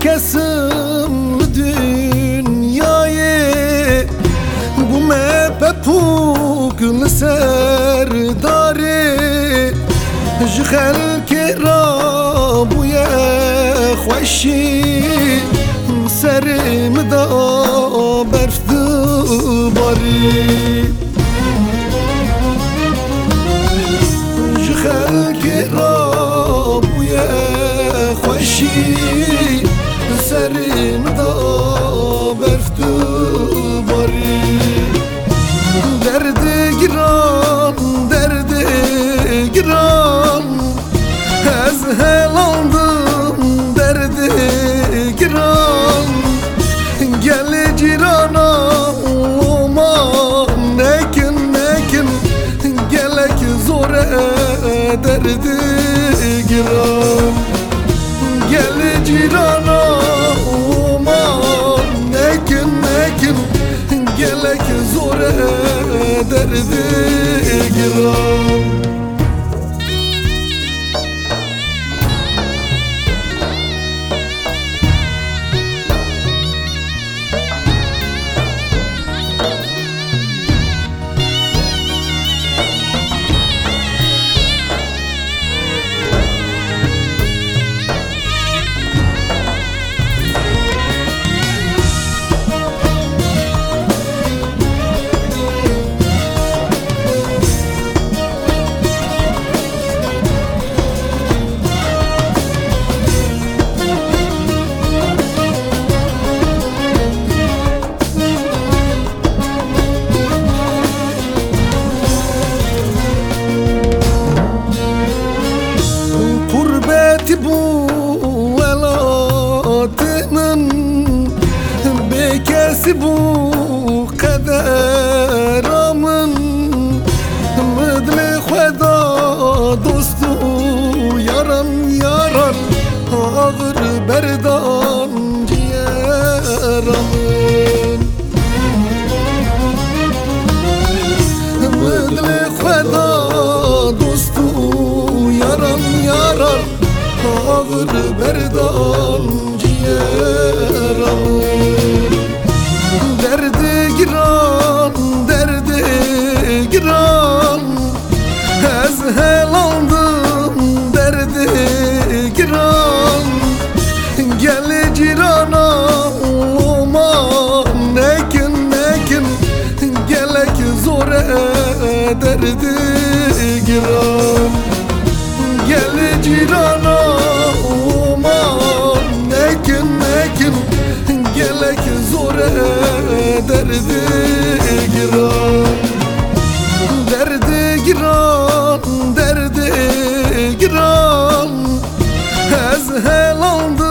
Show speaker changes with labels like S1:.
S1: kesim dünyayı. Bu mepe Ji xelkê rabûye xweşî Serê min da berf dibarî Ji xelkê rabûye derdi Kurbeti bu velatının Bekesi bu kaderamın Mıdli xweda dostu yaran yaran Ağır berdan ciğeramın Mıdli Ağır berdan ciğeramın Derdi giran, derdi giran. Ez helandım derdi giran. Gel cirana oman nekin nekin. Gelek zore derdi giran. Gel cirana derdi giran Derdi giran, derdi giran Ez helaldı